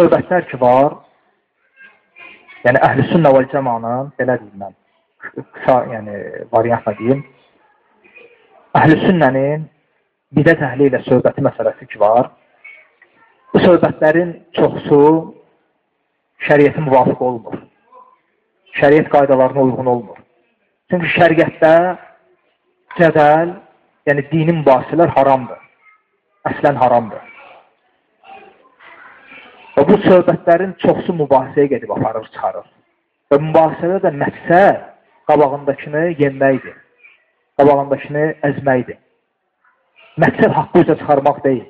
söhbətlər ki var, yəni əhl-i sünnə vəl cəmanın, belə deyim mən, qısa yəni, variantla deyim, əhl-i sünnənin bidət əhli ilə söhbəti məsələsi ki var, bu söhbətlərin çoxsu şəriyyətin müvafiq olmur. Şəriyyət qaydalarına uyğun olmur. Çünki şəriyyətdə cədəl, yəni dini mübahisələr haramdır. Əslən haramdır. Və bu söhbətlərin çoxsu mübahisəyə gedib aparır, çıxarır. Və mübahisədə də məqsəd qabağındakını yenməkdir. Qabağındakını əzməkdir. Məqsəd haqqı üzə çıxarmaq deyil.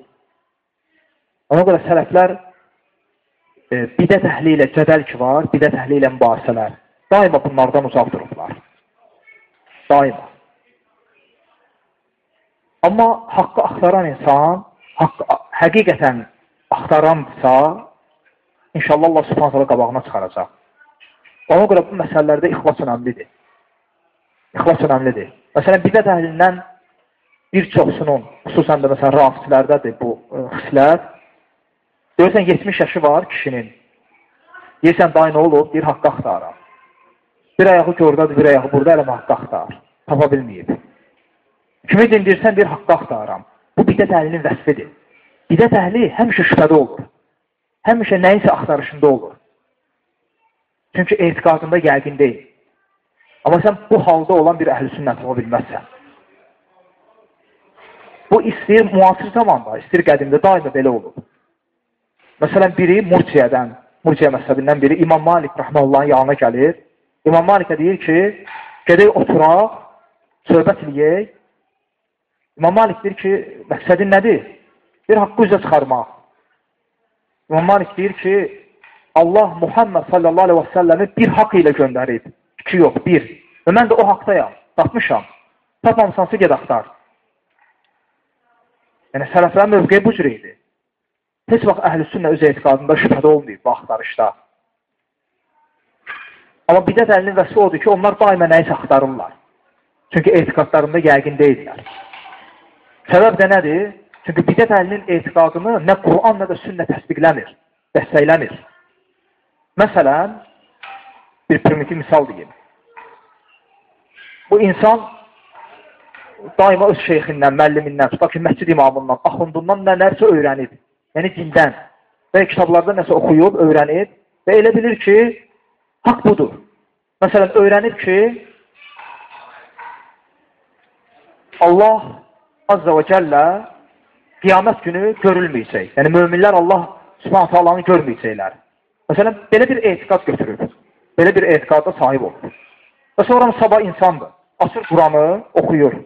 Ona görə sələflər e, bidət əhli ilə cədəl ki var, bidət əhli ilə mübahisələr. Daima bunlardan uzaq durublar. Daima. Amma haqqı axtaran insan, haqqı həqiqətən axtaransa, İnşallah Allah subhanət hala qabağına çıxaracaq. Ona görə bu məsələlərdə ixlas önəmlidir. İxlas önəmlidir. Məsələn, bidət əhlindən bir çoxsunun, xüsusən də məsələn, rafislərdədir bu e, xislət. Görürsən, 70 yaşı var kişinin. Deyirsən, day nə olub? Deyir, haqqı axtarır. Bir ayağı gördadır, bir ayağı burada, eləmə haqqı axtarır. Tapa bilməyib. Kimi dindirsən, bir haqqı axtarıram. Bu bidət əhlinin vəsfidir. Bidət əhli həmişə şübhədə olur həmişə nəyisə axtarışında olur. Çünki etiqadında yəqin deyil. Amma sən bu halda olan bir əhl-i sünnət ola bilməzsən. Bu istəyir müasir zamanda, istəyir qədimdə daima belə olub. Məsələn, biri Murciyədən, Murciyə məzhəbindən biri İmam Malik rəhməllahın yanına gəlir. İmam Malikə deyir ki, gedək oturaq, söhbət eləyək. İmam Malik deyir ki, məqsədin nədir? Bir haqqı üzə çıxarmaq. İmam Malik deyir ki, Allah Muhammed sallallahu aleyhi və səlləmi bir haqq ilə göndərib. İki yox, bir. Və mən də o haqdayam, tapmışam. Tapmamısansa ged axtar. Yəni, sələflərin mövqeyi bu cür idi. Heç vaxt əhl-i sünnə öz etiqadında şübhədə olmayıb bu axtarışda. Amma bidət əlinin vəsfi odur ki, onlar daimə nəyisə axtarırlar. Çünki etiqadlarında yəqin deyirlər. Səbəb də nədir? Çünki bidət əhlinin etiqadını nə Quran, nə də sünnə təsdiqləmir, dəstəkləmir. Məsələn, bir primitiv misal deyim. Bu insan daima öz şeyxindən, müəllimindən, tutaq ki, məscid imamından, axundundan nə nərsə öyrənib. Yəni dindən və kitablarda nəsə oxuyub, öyrənib və elə bilir ki, haqq budur. Məsələn, öyrənib ki, Allah Azza və Cəllə qiyamət günü görülməyəcək. Yəni, möminlər Allah subhanət Allahını görməyəcəklər. Məsələn, belə bir etiqad götürür. Belə bir etiqada sahib olur. Və sonra sabah insandır. Açır Quranı, oxuyur.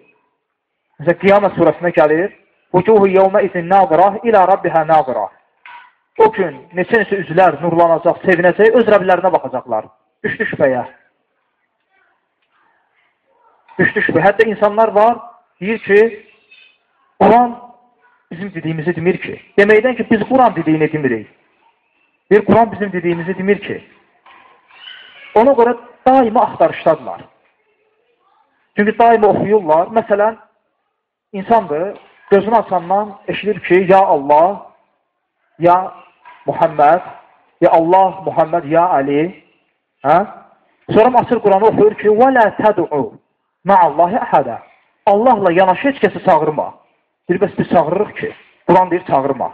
Məsələn, qiyamət surəsində gəlir. Vucuhu yevmə izin nazirah ilə rabbihə nazirah. O gün neçə-neçə üzlər nurlanacaq, sevinəcək, öz rəblərinə baxacaqlar. Düşdü şübhəyə. Düşdü şübhə. Hətta insanlar var, deyir ki, Quran bizim dediyimizi demir ki. Deməkdən ki, biz Quran dediyini demirik. Bir Quran bizim dediyimizi demir ki. Ona görə daima axtarışdadırlar. Çünki daima oxuyurlar. Məsələn, insandır, gözünü açandan eşidir ki, ya Allah, ya Muhammed, ya Allah, Muhammed, ya Ali. Hə? Sonra açır Quranı oxuyur ki, وَلَا تَدْعُوا مَعَ اللّٰهِ أَحَدًا Allahla yanaşı heç kəsi çağırma. Deyir, bəs biz çağırırıq ki, Quran deyir, çağırma.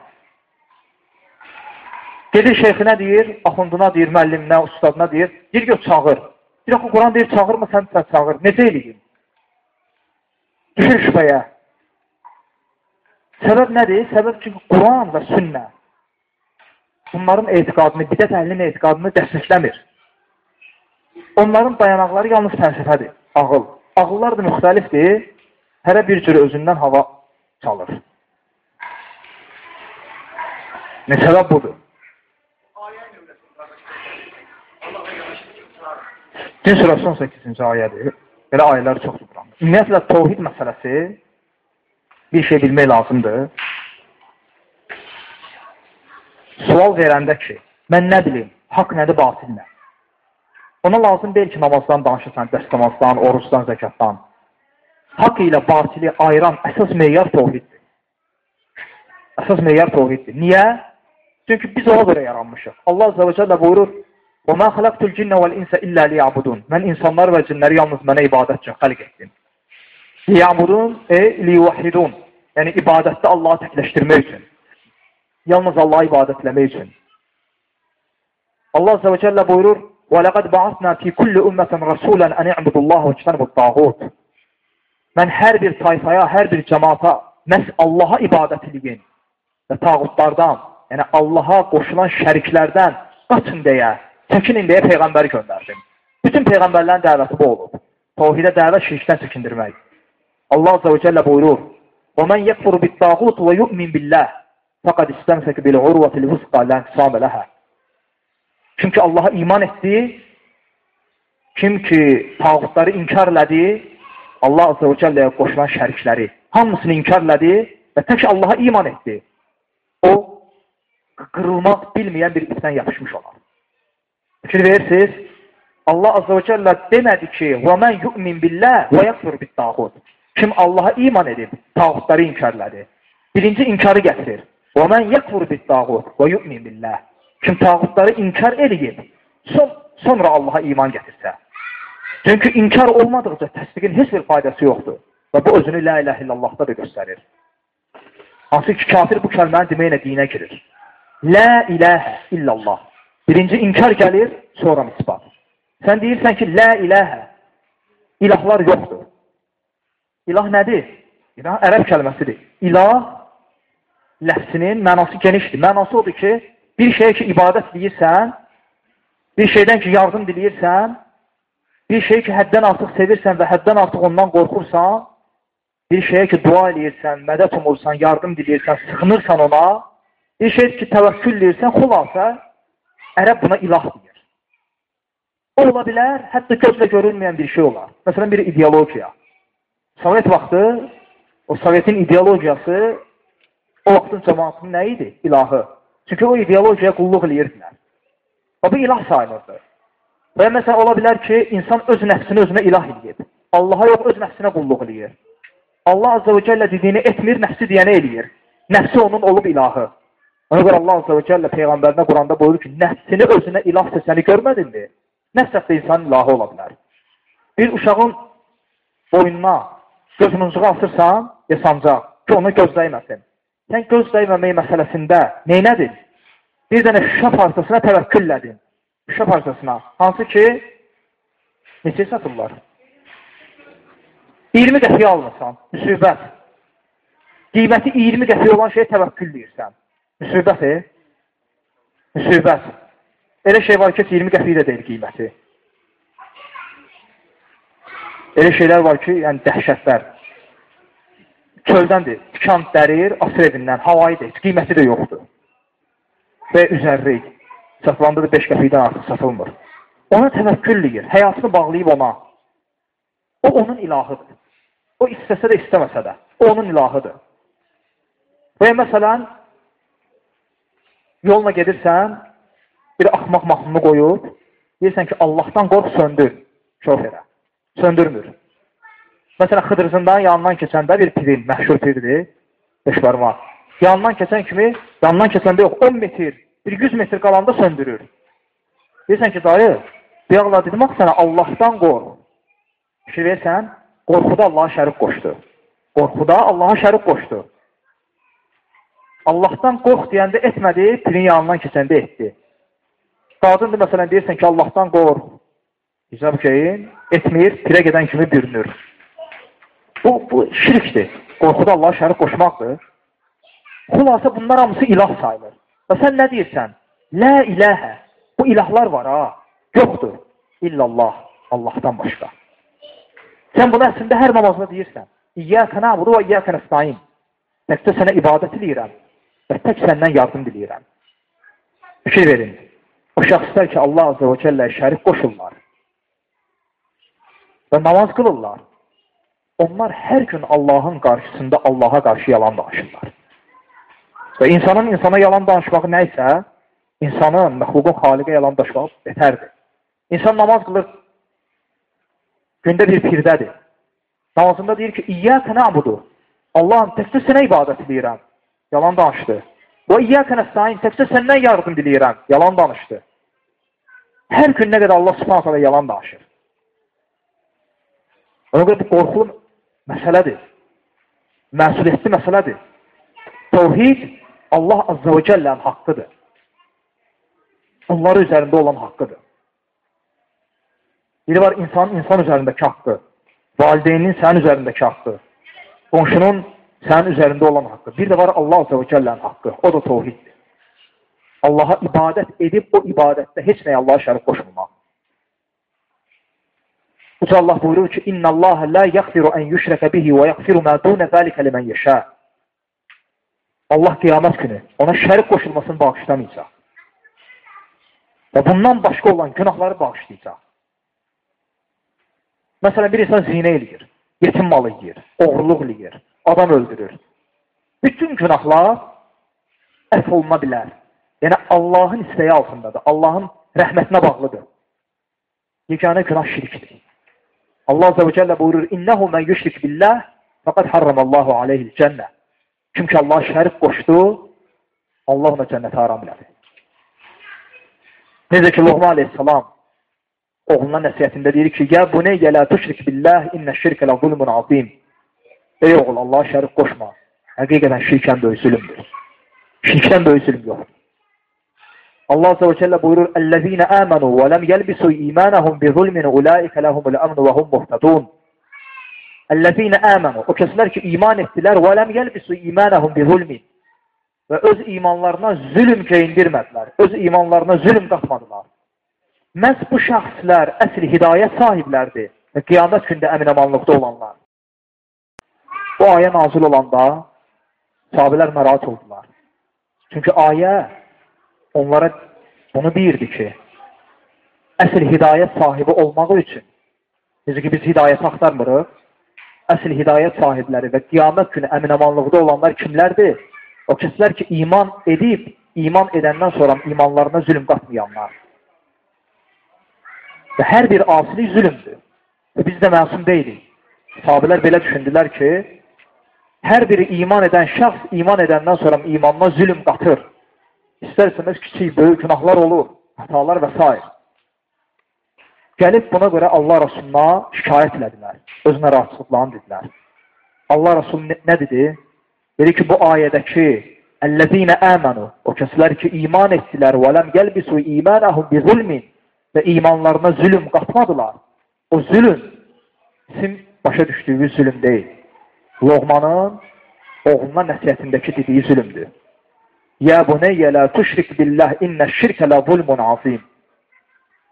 Gedir şeyxinə deyir, axunduna deyir, müəlliminə, ustadına deyir, deyir, gör, çağır. Deyir, axı, Quran deyir, çağırma, sən sən çağır. Necə eləyim? Düşür şübhəyə. Səbəb nədir? Səbəb çünki Quran və sünnə bunların etiqadını, bidət əhlinin etiqadını dəstəkləmir. Onların dayanaqları yalnız fəlsəfədir, ağıl. Ağıllar da müxtəlifdir, hərə bir cür özündən hava çalır. Sebep budur? Din surəsi 18-ci ayədir. Belə ayələr çoxdur Quranda. Ümumiyyətlə, tohid məsələsi bir şey bilmək lazımdır. Sual verəndə ki, mən nə bilim, haqq nədir, batil nə? Ona lazım deyil ki, namazdan danışırsan, dəst namazdan, oruçdan, zəkatdan haqq ilə batili ayıran əsas meyar tohiddir. Əsas meyar tohiddir. Niyə? Çünki biz ona görə yaranmışıq. Allah Azze və Cəllə buyurur, وَمَا خَلَقْتُ الْجِنَّ وَالْإِنْسَ إِلَّا لِيَعْبُدُونَ Mən insanlar və cinləri yalnız mənə ibadət üçün xəlq etdim. Liyabudun, e, liyuvahidun. Yəni, ibadətdə Allahı təkləşdirmək üçün. Yalnız Allahı ibadətləmək üçün. Allah Azze və Cəllə buyurur, وَلَقَدْ بَعَثْنَا فِي كُلِّ أُمَّةٍ رَسُولًا أَنِ اعْبُدُ اللّٰهُ وَاجْتَنِبُ الطَّاغُوتِ Mən hər bir tayfaya, hər bir cəmaata məhz Allaha ibadət edin və tağutlardan, yəni Allaha qoşulan şəriklərdən qaçın deyə, çəkinin deyə Peyğəmbəri göndərdim. Bütün Peyğəmbərlərin dəvəti bu olub. Tavhidə dəvət şirkdən çəkindirmək. Allah Azze və Cəllə buyurur, وَمَنْ يَكْفُرُ بِالطَّاغُوتِ وَيُؤْمِنْ بِاللّٰهِ فَقَدْ اِسْتَمْسَكَ بِالْعُرْوَةِ الْوُسْقَى لَا انْقِسَامَ لَهَا Çünki Allaha iman etdi, kim ki tağutları inkar elədi, Allah Azze və Cəlləyə qoşulan şərikləri hamısını inkar elədi və tək Allaha iman etdi. O, qırılmaq bilməyən bir ipdən yapışmış olar. Fikir verirsiniz, Allah Azze və Cəllə demədi ki, وَمَنْ يُؤْمِنْ بِاللّٰهِ وَيَكْفُرْ بِالْتَاغُدِ Kim Allaha iman edib, tağutları inkar elədi. Birinci inkarı gətirir. وَمَنْ يَكْفُرْ بِالْتَاغُدِ وَيُؤْمِنْ بِاللّٰهِ Kim tağutları inkar edib, son, sonra Allaha iman gətirsə. Çünki inkar olmadıqca təsdiqin heç bir faydası yoxdur. Və bu özünü la ilahe illallahda da göstərir. Hansı ki, kafir bu kəlməni deməklə dinə girir. La ilahə illallah. Birinci inkar gəlir, sonra ispat. Sən deyirsən ki, la ilahə, ilahlar yoxdur. İlah nədir? İlah ərəb kəlməsidir. İlah ləfsinin mənası genişdir. Mənası odur ki, bir şeyə ki, ibadət deyirsən, bir şeydən ki, yardım diləyirsən, bir şeyi ki, həddən artıq sevirsən və həddən artıq ondan qorxursan, bir şeyə ki, dua eləyirsən, mədət umursan, yardım diləyirsən, sıxınırsan ona, bir şey ki, təvəkkül eləyirsən, xulasa, ərəb buna ilah deyir. O ola bilər, hətta gözlə görülməyən bir şey olar. Məsələn, bir ideologiya. Sovet vaxtı, o Sovetin ideologiyası o vaxtın cəmaatının nə idi? İlahı. Çünki o ideologiyaya qulluq eləyirdilər. O, bu ilah sayılırdı. Və məsələn, ola bilər ki, insan öz nəfsini özünə ilah eləyib. Allaha yox, öz nəfsinə qulluq eləyir. Allah Azze və Cəllə dediyini etmir, nəfsi deyəni eləyir. Nəfsi onun olub ilahı. Ona görə Allah Azze və Cəllə Peyğəmbərinə Quranda buyurur ki, nəfsini özünə ilah sesəni görmədinmi? Nəfs hətta insanın ilahı ola bilər. Bir uşağın boynuna göz muncuğu asırsan, yasancaq ki, onu göz dəyməsin. Sən göz dəyməmək məsələsində neynədin? Bir dənə şüşə parçasına təvəkküllədin şüşə parçasına. Hansı ki, neçə satırlar? 20 qəpiyə almısan, müsibət. Qiyməti 20 qəpiyə olan şeyə təvəkkül deyirsən. Müsibət, e? Müsibət. Elə şey var ki, 20 qəpiyə də deyil qiyməti. Elə şeylər var ki, yəni dəhşətlər. Çöldəndir, tikan dərir, asır evindən, havayıdır, qiyməti də yoxdur. Və üzərrik satılanında da 5 qəpikdən artıq satılmır. Ona təvəkkül edir, həyatını bağlayıb ona. O onun ilahıdır. O istəsə də istəməsə də, o onun ilahıdır. Və məsələn, yolla gedirsən, bir axmaq mahnını qoyub, deyirsən ki, Allahdan qorx, söndür şoferə. Söndürmür. Məsələn, Xıdırızından yanından keçəndə bir pirin, məşhur pirdir, beş barmaq. Yanından keçən kimi, yanından keçəndə yox, 10 metr bir 100 metr qalanda söndürür. Deyirsən ki, dayı, deyaqla dedim, axı sənə Allahdan qorx. Fikir versən, qorxuda Allaha şərik qoşdu. Qorxuda Allaha şərik qoşdu. Allahdan qorx deyəndə etmədi, pirin yanından keçəndə etdi. Qadındır, məsələn, deyirsən ki, Allahdan qorx. Hicab şeyin, etmir, pirə gedən kimi bürünür. Bu, bu şirkdir. Qorxuda Allaha şərik qoşmaqdır. Xulasa bunlar hamısı ilah sayılır. Və sən nə deyirsən? Lə iləhə. Bu ilahlar var ha. Yoxdur. İllallah. Allahdan başqa. Sən bunu əslində hər namazda deyirsən. İyyəkə nəbudu və iyyəkə nəstəyin. Təkcə sənə ibadət edirəm və tək səndən yardım diləyirəm. Fikir verin. O şəxslər ki, Allah Azze və Cəlləyə şərik qoşurlar və namaz qılırlar. Onlar hər gün Allahın qarşısında Allaha qarşı yalan danışırlar. Və insanın insana yalan danışmağı nə isə, insanın, məxluqun xaliqə yalan danışmağı betərdir. İnsan namaz qılır, gündə bir pirdədir. Namazında deyir ki, İyyəkə nəbudu. Allahım, təkcə sənə ibadət edirəm. Yalan danışdı. Və iyyəkə nəstəin, təkcə səndən yardım diləyirəm. Yalan danışdı. Hər gün nə qədər Allah subhanət hələ yalan danışır. Ona görə bu qorxulu məsələdir. Məsuliyyətli məsələdir. Tevhid Allah Azze və Cəllənin haqqıdır. Onları üzərində olan haqqıdır. Biri var insan insan üzərindəki haqqı, valideynin sənin üzərindəki haqqı, qonşunun sənin üzərində olan haqqı. Bir də var Allah Azze və Cəllənin haqqı, o da tovhiddir. Allaha ibadət edib, o ibadətdə heç nəyə Allaha şərik qoşulmaq. Uca Allah buyurur ki, İnna Allah la yaghfiru an yushraka bihi və yaghfiru ma dun zalika limen yasha. Allah qiyamət günü ona şərik qoşulmasını bağışlamayacaq. Və bundan başqa olan günahları bağışlayacaq. Məsələn, bir insan zinə eləyir, yetim malı yiyir, oğurluq eləyir, adam öldürür. Bütün günahlar əf oluna bilər. Yəni, Allahın istəyi altındadır. Allahın rəhmətinə bağlıdır. Yeganə günah şirkdir. Allah Azze və Cəllə buyurur, İnnəhu mən yüşrik billah, fəqad harramallahu aleyhil cənnə. Kim ki Allah şərik qoşdu, Allah ona cənnəti haram elədi. Necə ki, Luğma aleyhissalam oğluna nəsiyyətində deyir ki, Yə bu neyyə lə tüşrik billah, innə şirkə lə zulmun azim. Ey oğul, Allah şərik qoşma. Həqiqətən şirkən böyük zülümdür. Şirkən böyük zülüm yoxdur. Allah Azze ve Celle buyurur اَلَّذ۪ينَ آمَنُوا وَلَمْ يَلْبِسُوا اِيمَانَهُمْ بِظُلْمٍ اُولَٰئِكَ لَهُمُ الْأَمْنُ وَهُمْ مُهْتَدُونَ Əlləzinə əmənu. O kəslər ki, iman etdilər və ləm yəlbisu imanəhum bi zulmin. Və öz imanlarına zülm geyindirmədilər. Öz imanlarına zülm qatmadılar. Məhz bu şəxslər əsl hidayət sahiblərdir və qiyamət gündə əminəmanlıqda olanlar. Bu ayə nazil olanda sahabələr mərat oldular. Çünki ayə onlara bunu deyirdi ki, əsl hidayət sahibi olmaq üçün, necə ki biz hidayəti axtarmırıq, əsl hidayət sahibləri və qiyamət günü əminamanlıqda olanlar kimlərdir? O kəslər ki, iman edib, iman edəndən sonra imanlarına zülüm qatmayanlar. Və hər bir asilik zülümdür. Və biz də məsum deyilik. Sahabələr belə düşündülər ki, hər biri iman edən şəxs iman edəndən sonra imanına zülüm qatır. İstərsəniz kiçik, böyük günahlar olur, hatalar və s. Gəlib buna görə Allah Rasuluna şikayət elədilər. Özünə rahatsızlıqlarını dedilər. Allah Rasulü nə dedi? Dedi ki, bu ayədəki Əllezine əmənu o kəslər ki, iman etdilər və ləm gəlbisu imanəhum bi zulmin və imanlarına zülüm qatmadılar. O zülüm bizim başa düşdüyü zülüm deyil. Loğmanın oğluna nəsiyyətindəki dediyi zülümdür. Ya buneyyə la tuşrik billah innə şirkə la zulmun azim.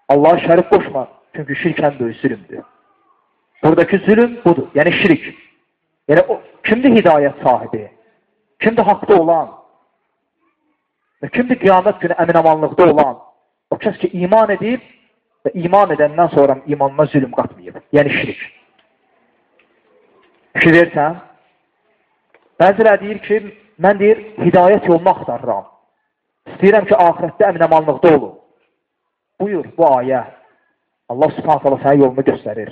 Allah şərik qoşma, çünki şirkən böyük zülümdür. Buradakı zülüm budur, yəni şirk. Yəni o, kimdir hidayət sahibi? Kimdir haqda olan? Və kimdir qiyamət günü əminamanlıqda olan? O kəs ki, iman edib və iman edəndən sonra imanına zülüm qatmayıb. Yəni şirik. Fikir versən, bəzilər deyir ki, mən deyir, hidayət yolunu axtarıram. İstəyirəm ki, ahirətdə əminəmanlıqda olun. Buyur, bu ayə. Allah subhanət hala sənə yolunu göstərir.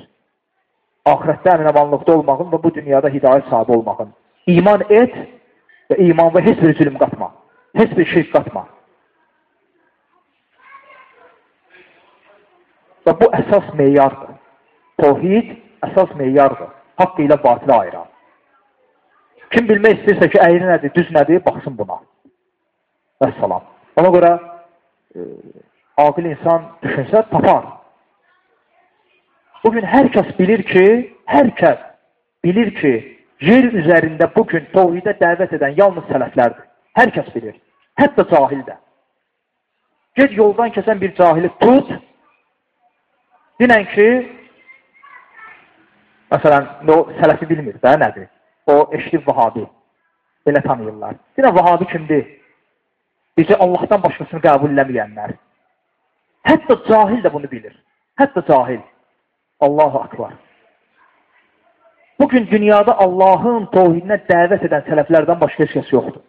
Ahirətdə əminəmanlıqda olmağın və bu dünyada hidayət sahibi olmağın. İman et və imanla heç bir zülüm qatma. Heç bir şirk qatma. Və bu əsas meyardır. Tohid əsas meyardır. Haqq ilə batilə ayıran. Kim bilmək istəyirsə ki, əyri nədir, düz nədir, baxsın buna. Və salam. Ona görə e, aqil insan düşünsə, tapar. Bugün hər kəs bilir ki, hər kəs bilir ki, yer üzərində bugün tohidə dəvət edən yalnız sələflərdir. Hər kəs bilir. Hətta cahil də. Ged yoldan kəsən bir cahili tut, Dinən ki, məsələn, o sələfi bilmir də nədir? O eşidib vahabi. Belə tanıyırlar. Dinən vahabi kimdir? Bizi Allahdan başqasını qəbul eləməyənlər. Hətta cahil də bunu bilir. Hətta cahil. Allahu akbar. Bugün dünyada Allahın tohidinə dəvət edən sələflərdən başqa heç kəs yoxdur.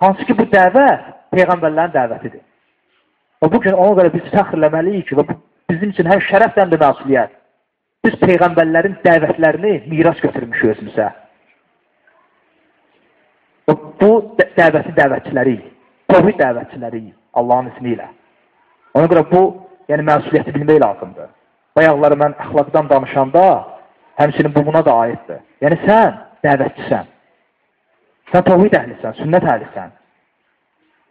Hansı ki, bu dəvət Peyğəmbərlərin dəvətidir. Və bugün ona görə biz fəxrləməliyik ki, və bizim üçün həm şərəf həm də məsuliyyət. Biz Peyğəmbərlərin dəvətlərini miras götürmüşük özümüzə. bu dəvəti dəvətçiləriyik. Tohid dəvətçiləriyik Allahın ismi ilə. Ona görə bu, yəni məsuliyyəti bilmək lazımdır. Bayaqları mən əxlaqdan danışanda, həmçinin bu buna da aiddir. Yəni sən dəvətçisən. Sən tohid əhlisən, sünnət əhlisən.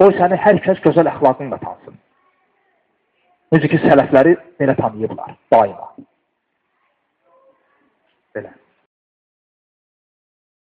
O səni hər kəs gözəl əxlaqınla tansın. Necə ki, sələfləri belə tanıyıblar, daima.